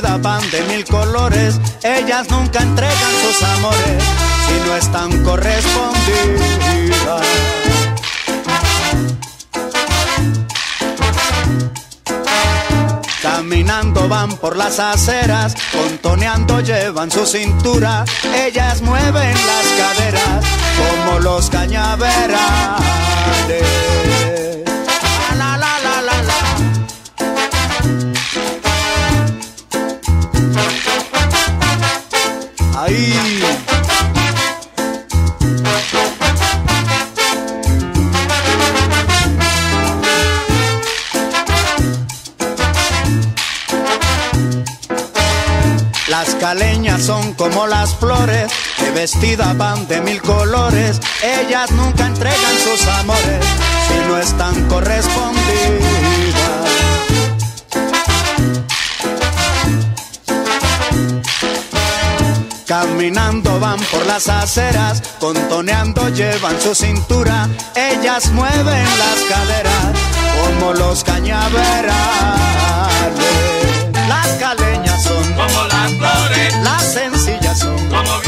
van de mil colores, ellas nunca entregan sus amores si no están correspondidas. Caminando van por las aceras, contoneando llevan su cintura, ellas mueven las caderas como los cañaverales. caleñas son como las flores, que vestidas van de mil colores, ellas nunca entregan sus amores si no están correspondidas. Caminando van por las aceras, contoneando llevan su cintura, ellas mueven las caderas como los cañaverales. Las caleñas son como las flores. Las sencillas son como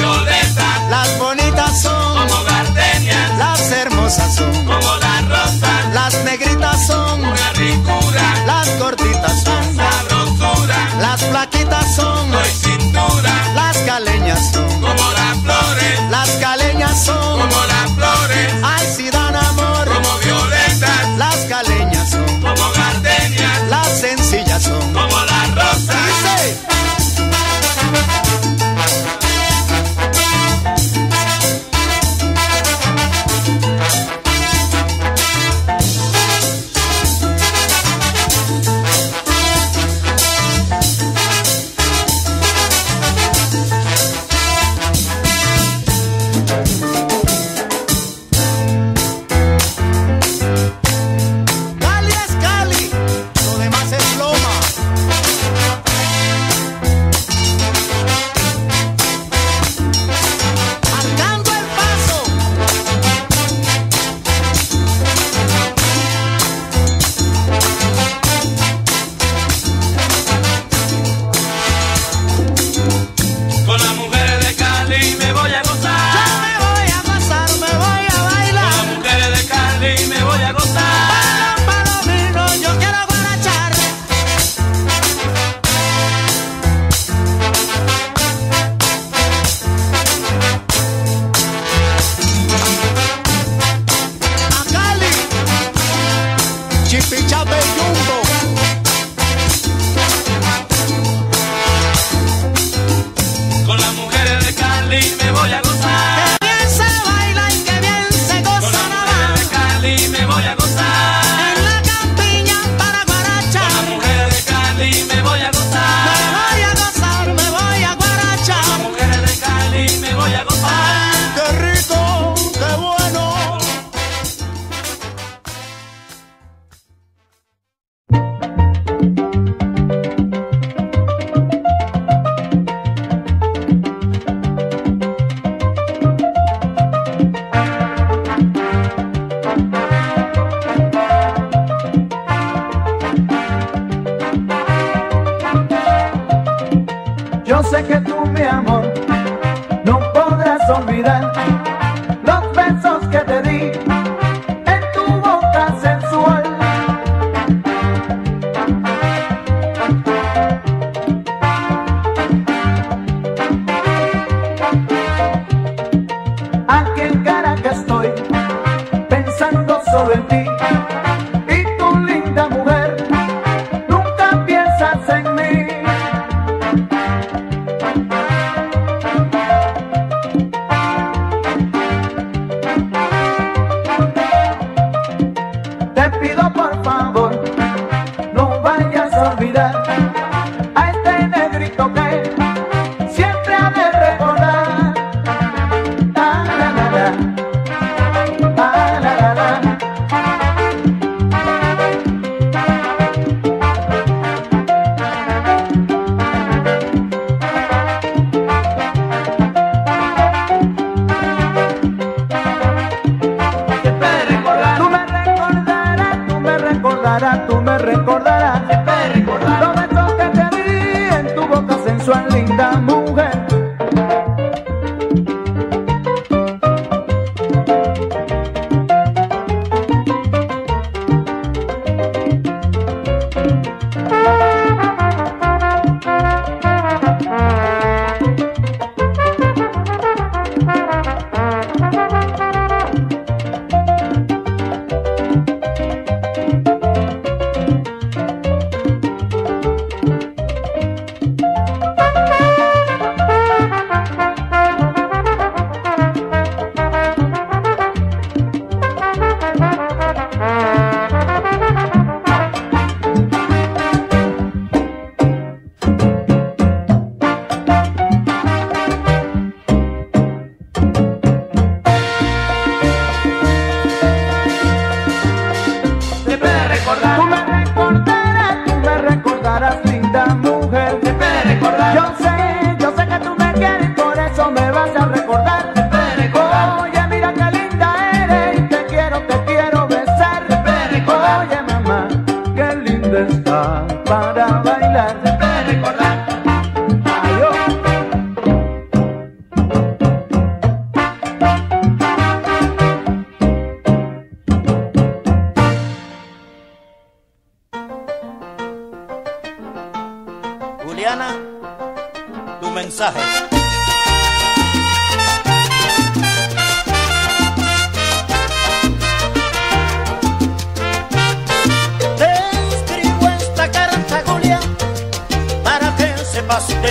que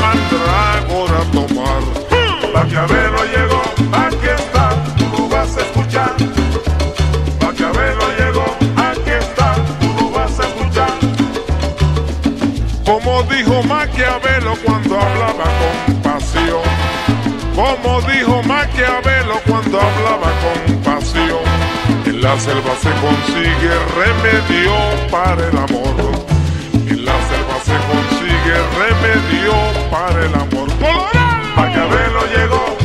mandrágora a tomar. Maquiavelo llegó, aquí está, tú lo vas a escuchar. Maquiavelo llegó, aquí está, tú lo vas a escuchar. Como dijo Maquiavelo cuando hablaba con pasión. Como dijo Maquiavelo cuando hablaba con pasión. En la selva se consigue remedio para el amor. En la selva se consigue remedio para el amor. ¡Colorado! Maquiavelo llegó,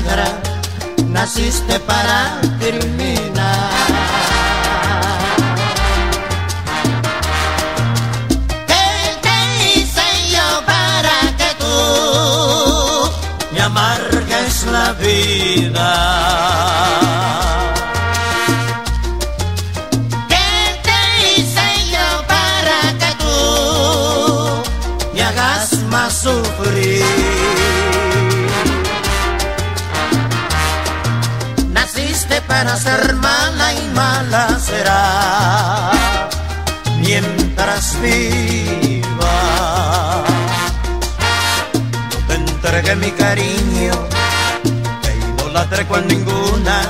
piedra, naciste para terminar. ¿Qué te hice yo para que tú me amargues la vida? sufrir. para ser mala y mala será mientras viva. No te entregué mi cariño, te idolatré con ninguna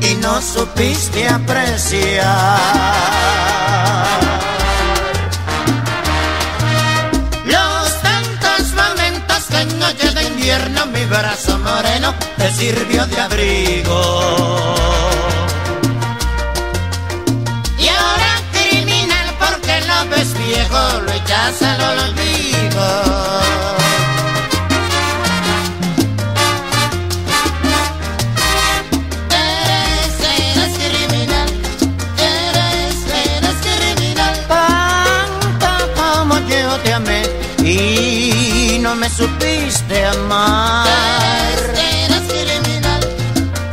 y no supiste apreciar. Invierno mi brazo moreno te sirvió de abrigo. Y ahora criminal porque lo ves viejo, lo echas al olvido. Supiste amar. Eres, criminal,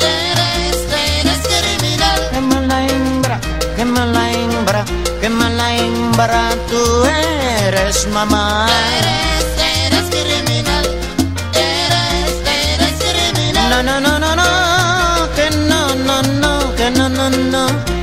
eres, eres criminal. Qué mala hembra, qué mala hembra, qué mala hembra tú eres, mamá. Eres, eres criminal, eres, eres criminal. No, no, no, no, no, que no, no, no, que no, no, no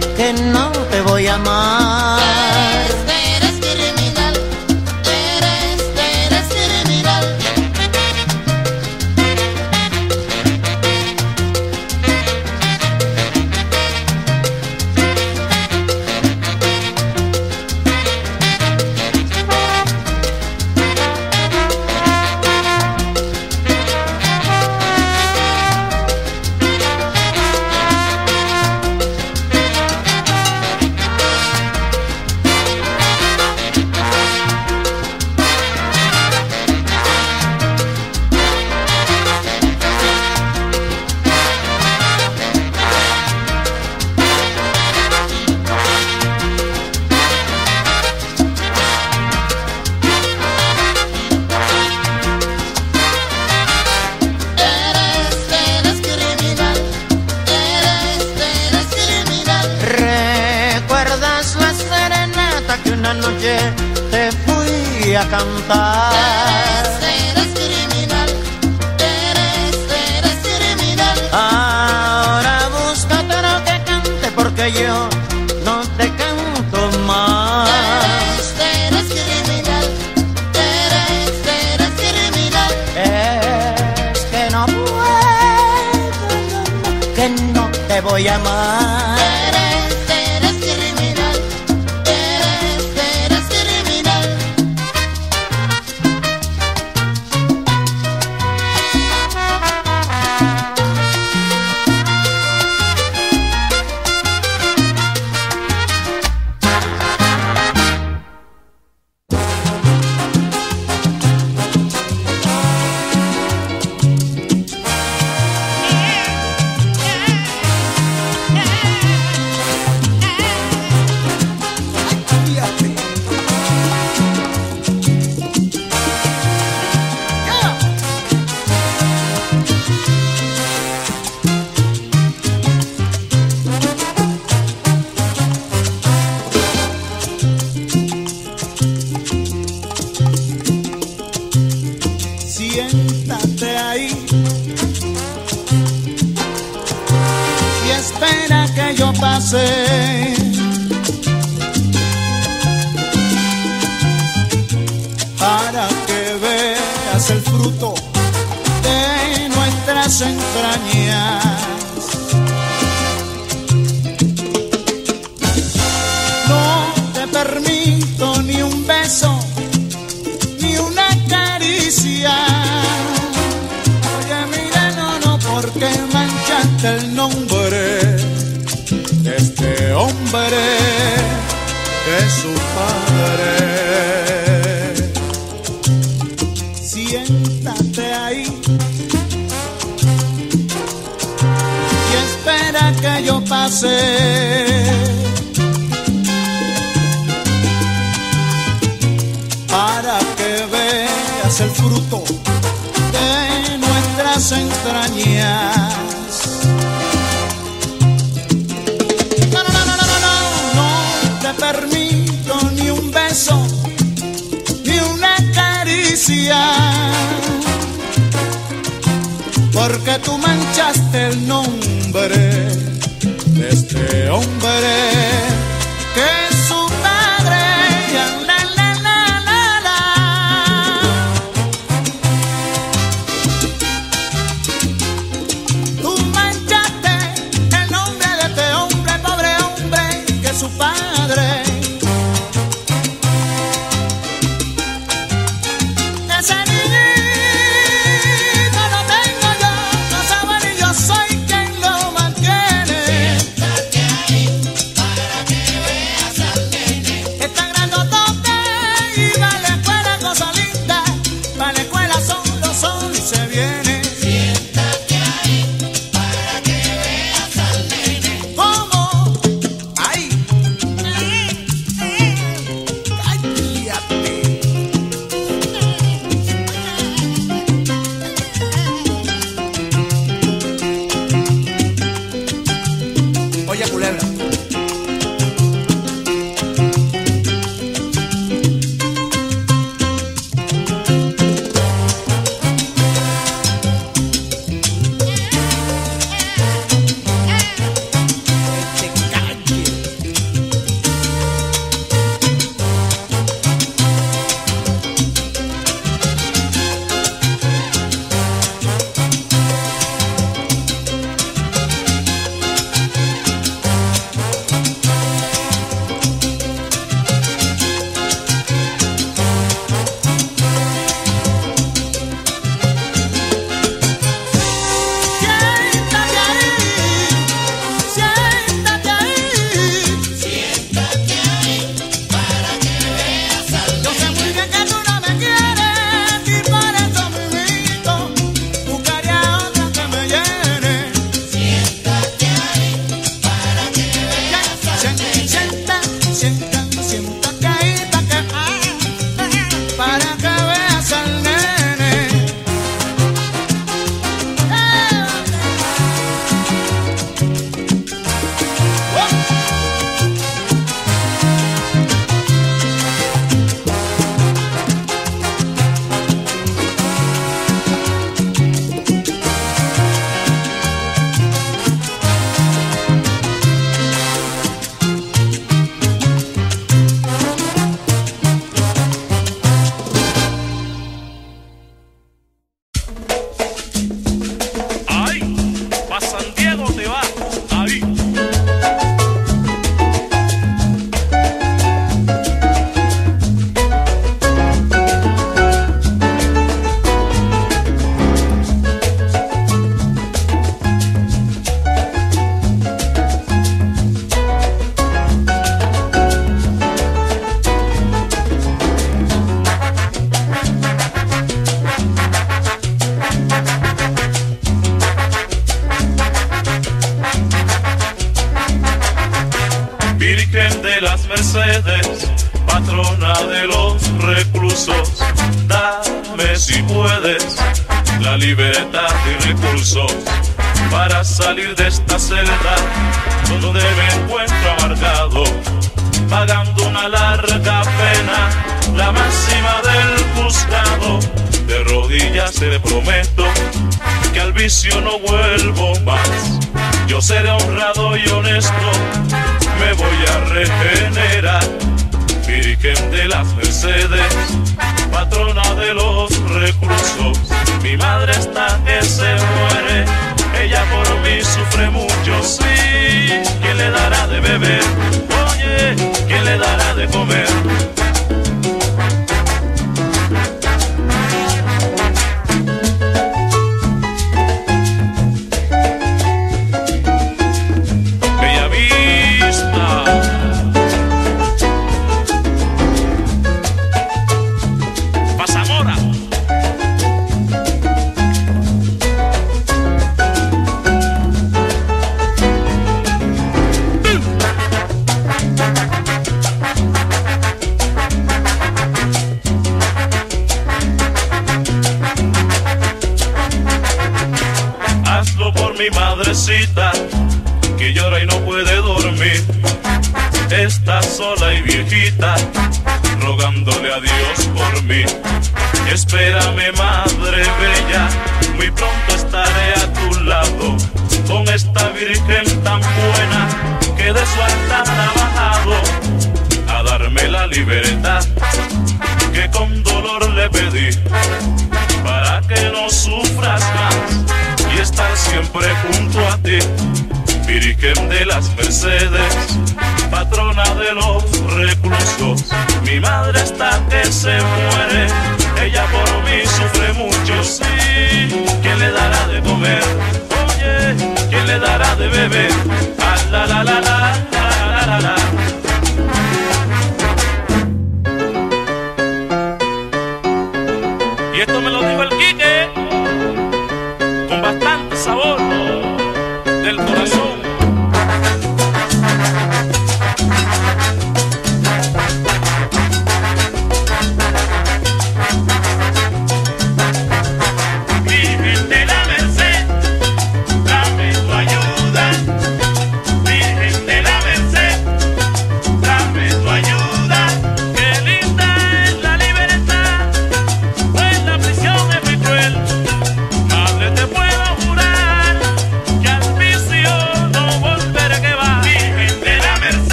noche te fui a cantar? Eres, eres criminal, eres, eres criminal. Ahora búscate lo que cante porque yo no te canto más. Eres, eres criminal, eres, eres criminal. Es que no puedo, que no te voy a amar. Porque tú manchaste el nombre de este hombre De las Mercedes, patrona de los reclusos. Mi madre está que se muere, ella por mí sufre mucho, sí. ¿Quién le dará de comer? Oye, ¿quién le dará de beber? Ah, la la la la la la la. la.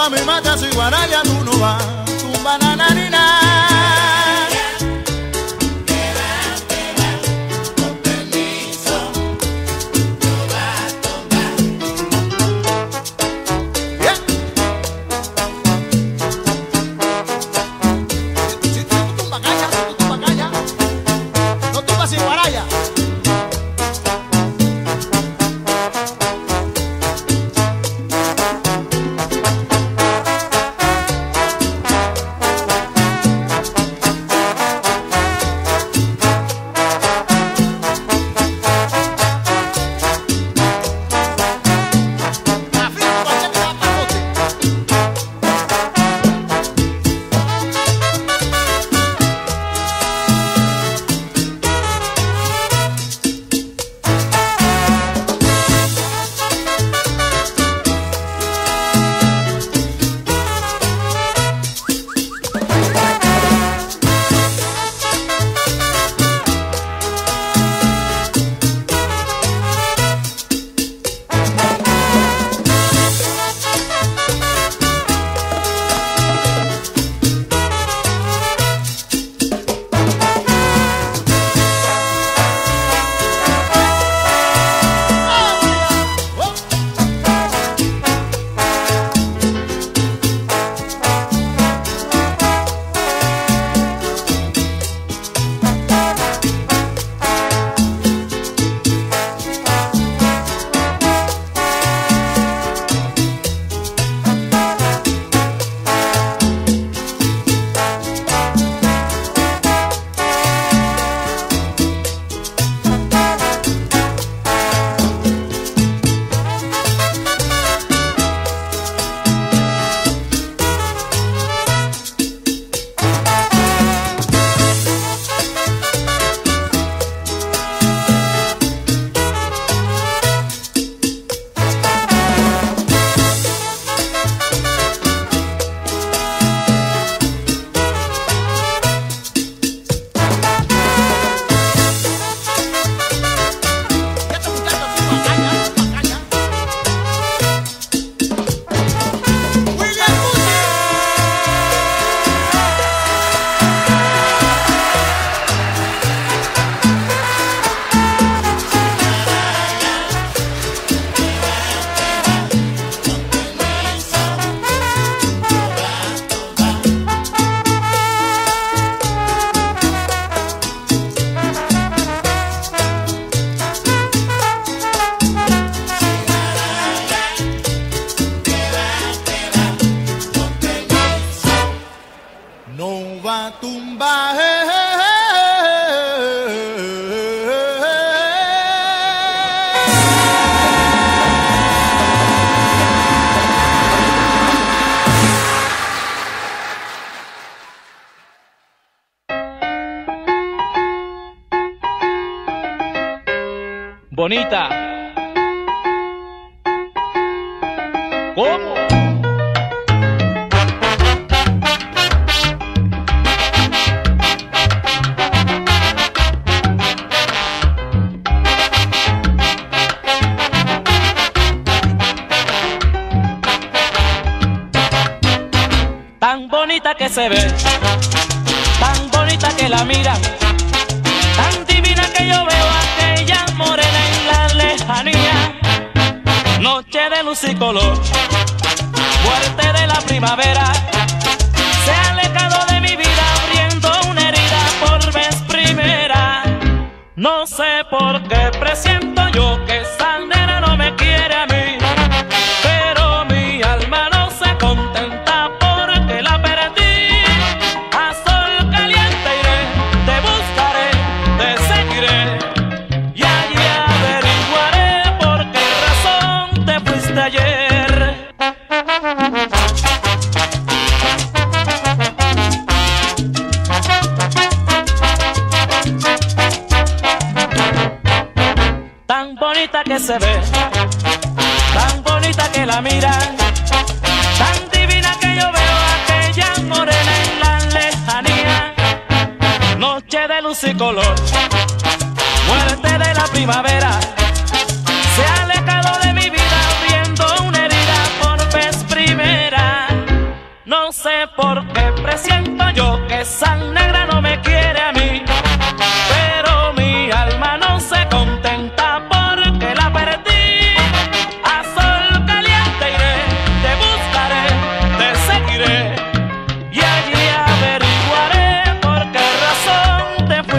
No vas a tumbar mi mata, si guaraya tú no vas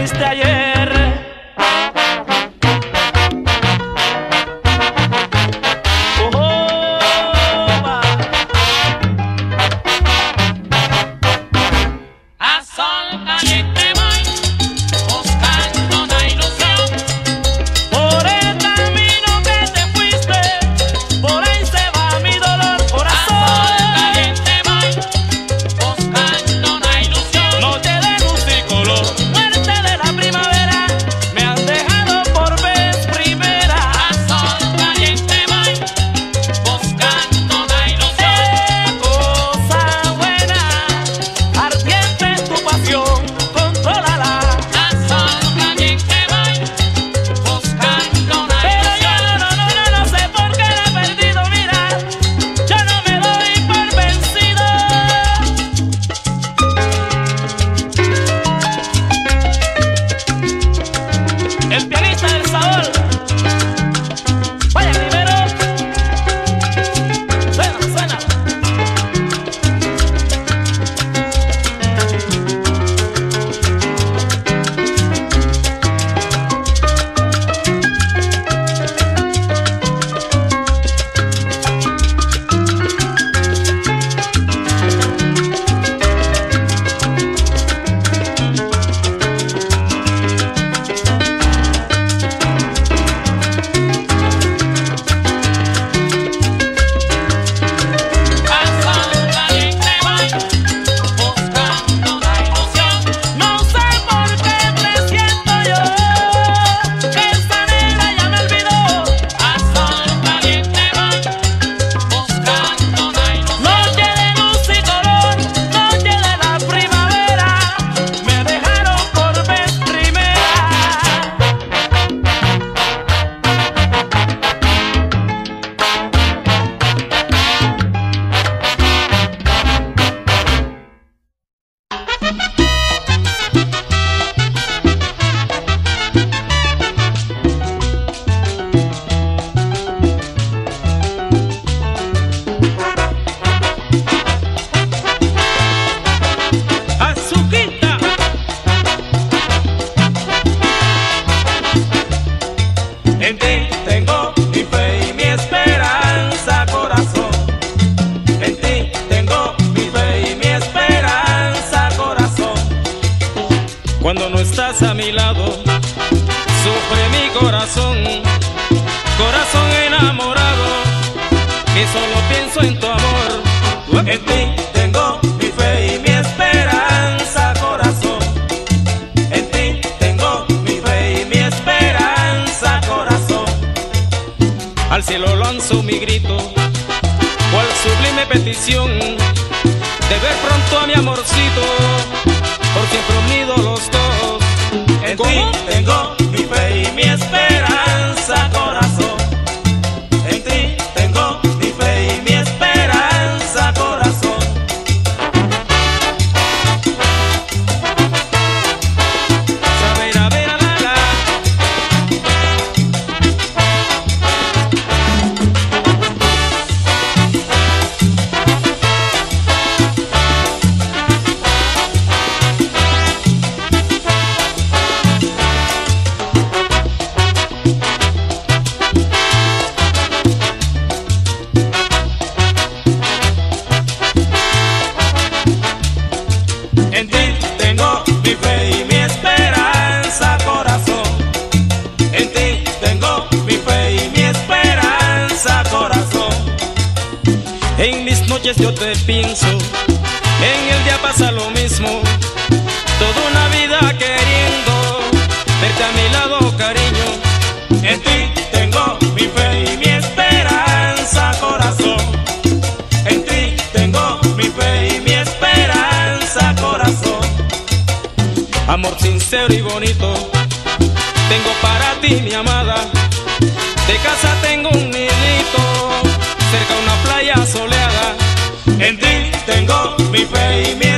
fuiste ayer. estás a mi lado, sufre mi corazón, corazón enamorado, que solo pienso en tu amor. En ti tengo mi fe y mi esperanza, corazón. En ti tengo mi fe y mi esperanza, corazón. Al cielo lanzo mi grito, cual sublime petición de ver pronto a mi amorcito. Tem. Yo te pienso, en el día pasa lo mismo, toda una vida queriendo verte a mi lado, cariño. En ti tengo mi fe y mi esperanza, corazón. En ti tengo mi fe y mi esperanza, corazón. Amor sincero y bonito, tengo para ti, mi amada. Tengo